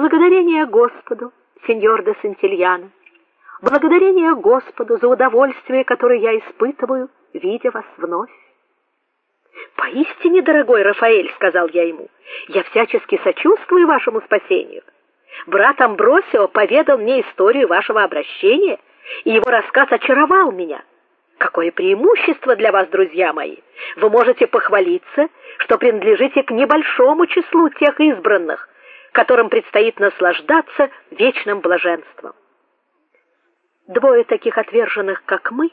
Благодарение Господу, сеньор де Сантильяно. Благодарение Господу за удовольствие, которое я испытываю, видя вас вновь. Поистине, дорогой Рафаэль, сказал я ему. Я всячески сочувствую вашему спасению. Брат Амбросио поведал мне историю вашего обращения, и его рассказ очаровал меня. Какое преимущество для вас, друзья мои. Вы можете похвалиться, что принадлежите к небольшому числу тех избранных, которым предстоит наслаждаться вечным блаженством. Двое таких отверженных, как мы,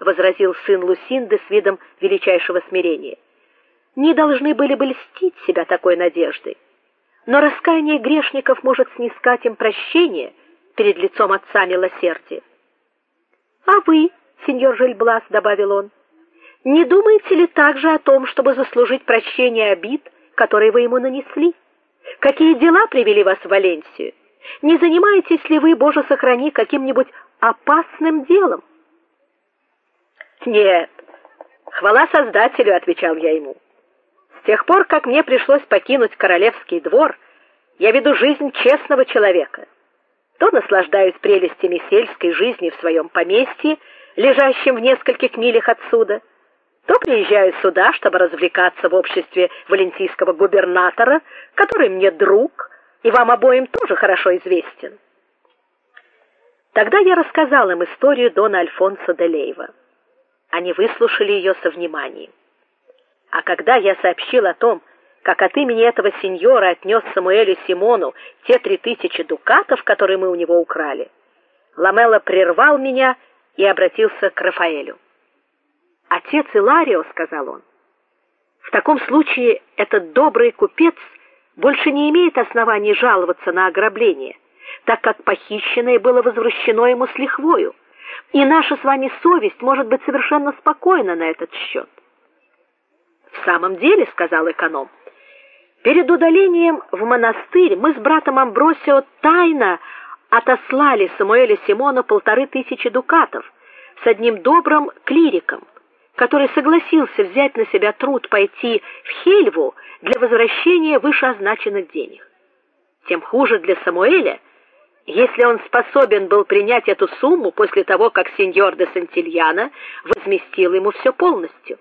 возразил сын Лусинды с видом величайшего смирения. Не должны были бы льстить себя такой надеждой. Но раскаяние грешников может снискать им прощение перед лицом Отца милосердия. А вы, сеньор Жильблас, добавил он, не думаете ли также о том, чтобы заслужить прощение обид, которые вы ему нанесли? Какие дела привели вас в Валенсию? Не занимаетесь ли вы, Боже сохрани, каким-нибудь опасным делом? Нет. Хвала Создателю, отвечал я ему. С тех пор, как мне пришлось покинуть королевский двор, я веду жизнь честного человека. То наслаждаюсь прелестями сельской жизни в своем поместье, лежащем в нескольких милях отсюда, то приезжаю сюда, чтобы развлекаться в обществе валентийского губернатора, который мне друг и вам обоим тоже хорошо известен. Тогда я рассказал им историю дона Альфонсо де Лейва. Они выслушали ее со вниманием. А когда я сообщил о том, как от имени этого сеньора отнес Самуэлю Симону те три тысячи дукатов, которые мы у него украли, Ламела прервал меня и обратился к Рафаэлю. Отец Иларио, сказал он. В таком случае этот добрый купец больше не имеет оснований жаловаться на ограбление, так как похищенное было возвращено ему с лихвою, и наша с вами совесть может быть совершенно спокойна на этот счет. В самом деле, сказал эконом, перед удалением в монастырь мы с братом Амбросио тайно отослали Самуэля Симона полторы тысячи дукатов с одним добрым клириком, который согласился взять на себя труд пойти в Хельву для возвращения вышеозначенных денег. Тем хуже для Самуэля, если он способен был принять эту сумму после того, как сеньор де Сантильяно возместил ему все полностью.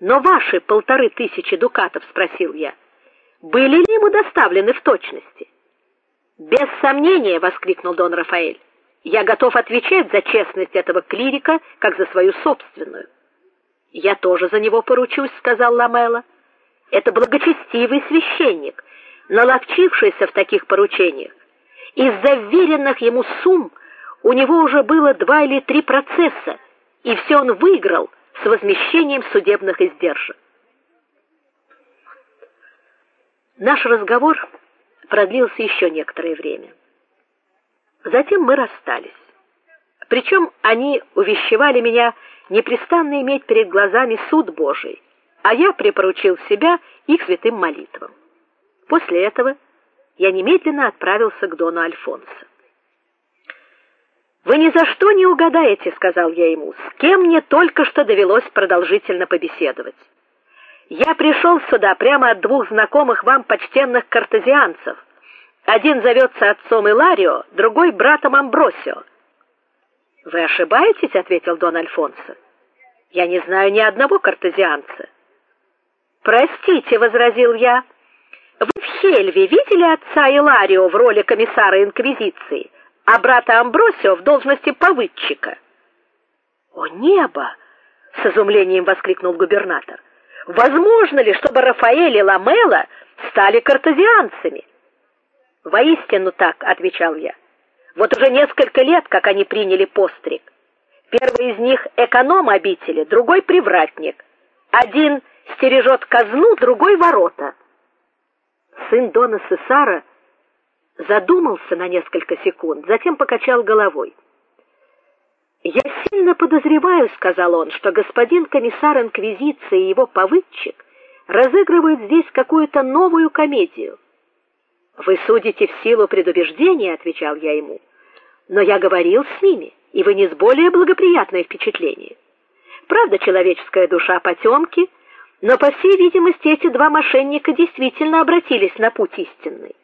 Но ваши полторы тысячи дукатов, спросил я, были ли ему доставлены в точности? Без сомнения, воскликнул Дон Рафаэль. Я готов отвечать за честность этого клирика, как за свою собственную. Я тоже за него поручусь, сказал Ламела. Это благочестивый священник, наловчившийся в таких поручениях. Из-за вверенных ему сумм у него уже было два или три процесса, и все он выиграл с возмещением судебных издержек. Наш разговор продлился еще некоторое время. Затем мы расстались. Причем они увещевали меня непрестанно иметь перед глазами суд Божий, а я припоручил себя их святым молитвам. После этого я немедленно отправился к дону Альфонсо. Вы ни за что не угадаете, сказал я ему, с кем мне только что довелось продолжительно побеседовать. Я пришел сюда прямо от двух знакомых вам почтенных картезианцев. Один зовется отцом Иларио, другой братом Амбросио. Вы ошибаетесь, ответил Дон Альфонсо. Я не знаю ни одного картезианца. Простите, возразил я. Вы в Хельве видели отца Иларио в роли комиссара инквизиции, а брата Амбросио в должности повыдчика? О небо, с изумлением воскликнул губернатор. Возможно ли, чтобы Рафаэль и Ламела стали картезианцами? Воистину так, отвечал я. Вот уже несколько лет, как они приняли постриг. Первый из них эконом обители, другой привратник. Один стережет казну, другой ворота. Сын дона Сесара задумался на несколько секунд, затем покачал головой. Я сильно подозреваю, сказал он, что господин комиссар инквизиции и его повыдчик разыгрывают здесь какую-то новую комедию. Вы судите в силу предубеждения, отвечал я ему. Но я говорил с ними, и вынес более благоприятное впечатление. Правда, человеческая душа потемки, но по всей видимости эти два мошенника действительно обратились на путь истинный.